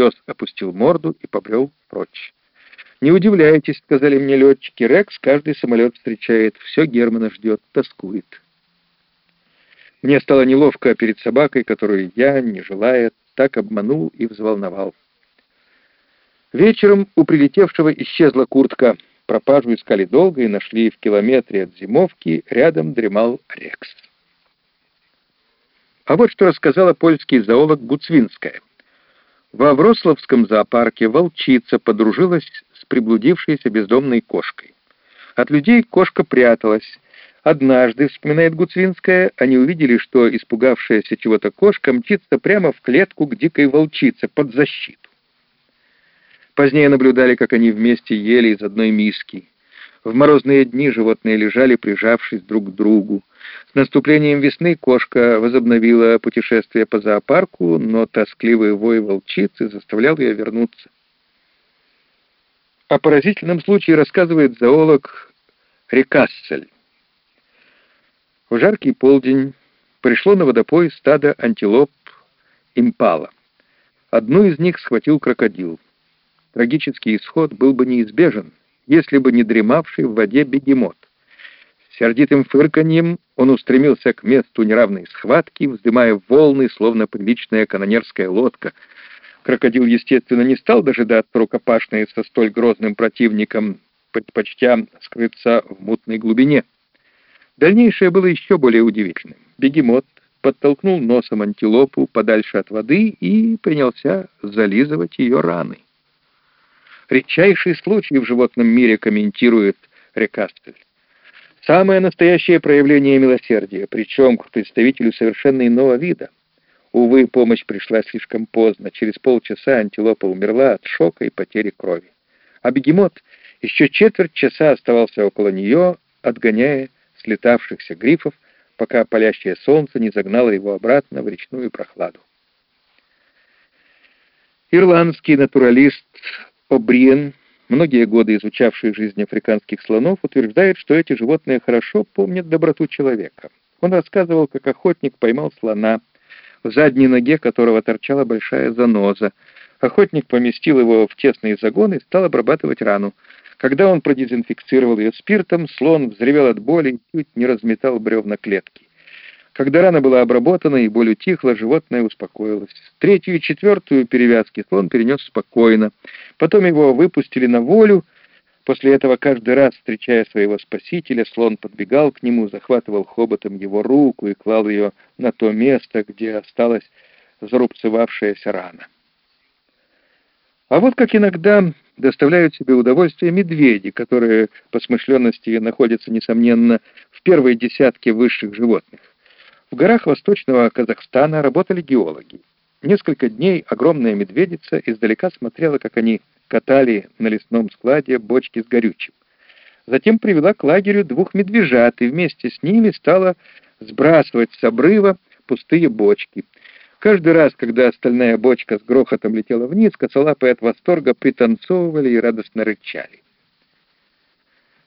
Пес опустил морду и побрел прочь. «Не удивляйтесь», — сказали мне летчики, — «Рекс каждый самолет встречает, все Германа ждет, тоскует». Мне стало неловко перед собакой, которую я, не желая, так обманул и взволновал. Вечером у прилетевшего исчезла куртка. Пропажу искали долго и нашли в километре от зимовки, рядом дремал Рекс. А вот что рассказала польский зоолог Гуцвинская. Во Врославском зоопарке волчица подружилась с приблудившейся бездомной кошкой. От людей кошка пряталась. Однажды, вспоминает Гуцвинская, они увидели, что испугавшаяся чего-то кошка мчится прямо в клетку к дикой волчице под защиту. Позднее наблюдали, как они вместе ели из одной миски. В морозные дни животные лежали, прижавшись друг к другу. С наступлением весны кошка возобновила путешествие по зоопарку, но тоскливый вой волчицы заставлял ее вернуться. О поразительном случае рассказывает зоолог Рекассель. В жаркий полдень пришло на водопой стадо антилоп импала. Одну из них схватил крокодил. Трагический исход был бы неизбежен, если бы не дремавший в воде бегемот. С сердитым фырканьем он устремился к месту неравной схватки, вздымая волны, словно приличная канонерская лодка. Крокодил, естественно, не стал дожидаться рукопашной со столь грозным противником, предпочтя скрыться в мутной глубине. Дальнейшее было еще более удивительным. Бегемот подтолкнул носом антилопу подальше от воды и принялся зализывать ее раны. Редчайший случай в животном мире, комментирует Рекастель. Самое настоящее проявление милосердия, причем к представителю совершенно иного вида. Увы, помощь пришла слишком поздно. Через полчаса антилопа умерла от шока и потери крови. А бегемот еще четверть часа оставался около нее, отгоняя слетавшихся грифов, пока палящее солнце не загнало его обратно в речную прохладу. Ирландский натуралист О'Бриен, многие годы изучавший жизнь африканских слонов, утверждает, что эти животные хорошо помнят доброту человека. Он рассказывал, как охотник поймал слона, в задней ноге которого торчала большая заноза. Охотник поместил его в тесный загон и стал обрабатывать рану. Когда он продезинфицировал ее спиртом, слон взревел от боли и чуть не разметал бревна клетки. Когда рана была обработана и боль утихла, животное успокоилось. Третью и четвертую перевязки слон перенес спокойно. Потом его выпустили на волю. После этого каждый раз, встречая своего спасителя, слон подбегал к нему, захватывал хоботом его руку и клал ее на то место, где осталась зарубцевавшаяся рана. А вот как иногда доставляют себе удовольствие медведи, которые по смышленности находятся, несомненно, в первой десятке высших животных. В горах восточного Казахстана работали геологи. Несколько дней огромная медведица издалека смотрела, как они катали на лесном складе бочки с горючим. Затем привела к лагерю двух медвежат и вместе с ними стала сбрасывать с обрыва пустые бочки. Каждый раз, когда остальная бочка с грохотом летела вниз, косолапые от восторга пританцовывали и радостно рычали.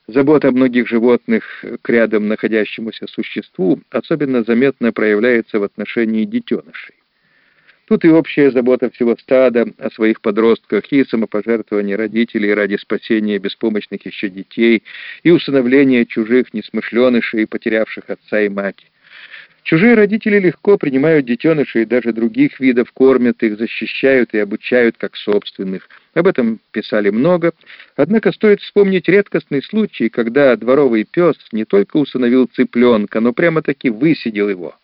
Забота многих животных к рядом находящемуся существу особенно заметно проявляется в отношении детенышей. Тут и общая забота всего стада о своих подростках, и самопожертвование родителей ради спасения беспомощных еще детей, и усыновление чужих несмышленышей, потерявших отца и мать. Чужие родители легко принимают детенышей даже других видов, кормят их, защищают и обучают как собственных. Об этом писали много, однако стоит вспомнить редкостный случай, когда дворовый пес не только усыновил цыпленка, но прямо-таки высидел его.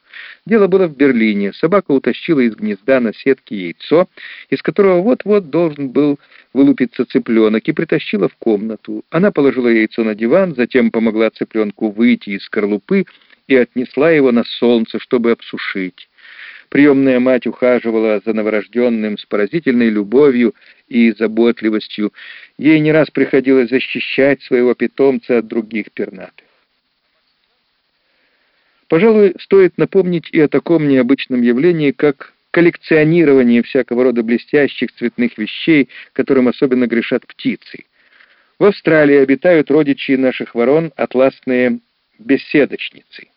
Дело было в Берлине. Собака утащила из гнезда на сетке яйцо, из которого вот-вот должен был вылупиться цыпленок, и притащила в комнату. Она положила яйцо на диван, затем помогла цыпленку выйти из скорлупы, и отнесла его на солнце, чтобы обсушить. Приемная мать ухаживала за новорожденным с поразительной любовью и заботливостью. Ей не раз приходилось защищать своего питомца от других пернатых. Пожалуй, стоит напомнить и о таком необычном явлении, как коллекционирование всякого рода блестящих цветных вещей, которым особенно грешат птицы. В Австралии обитают родичи наших ворон атласные беседочницы.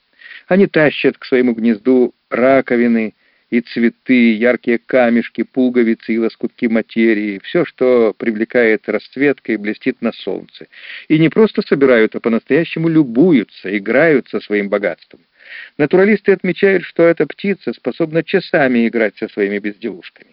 Они тащат к своему гнезду раковины и цветы, яркие камешки, пуговицы и лоскутки материи, все, что привлекает расцветкой и блестит на солнце. И не просто собирают, а по-настоящему любуются, играют со своим богатством. Натуралисты отмечают, что эта птица способна часами играть со своими безделушками.